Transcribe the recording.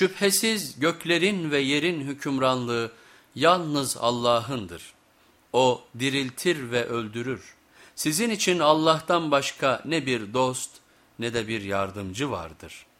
Şüphesiz göklerin ve yerin hükümranlığı yalnız Allah'ındır. O diriltir ve öldürür. Sizin için Allah'tan başka ne bir dost ne de bir yardımcı vardır.''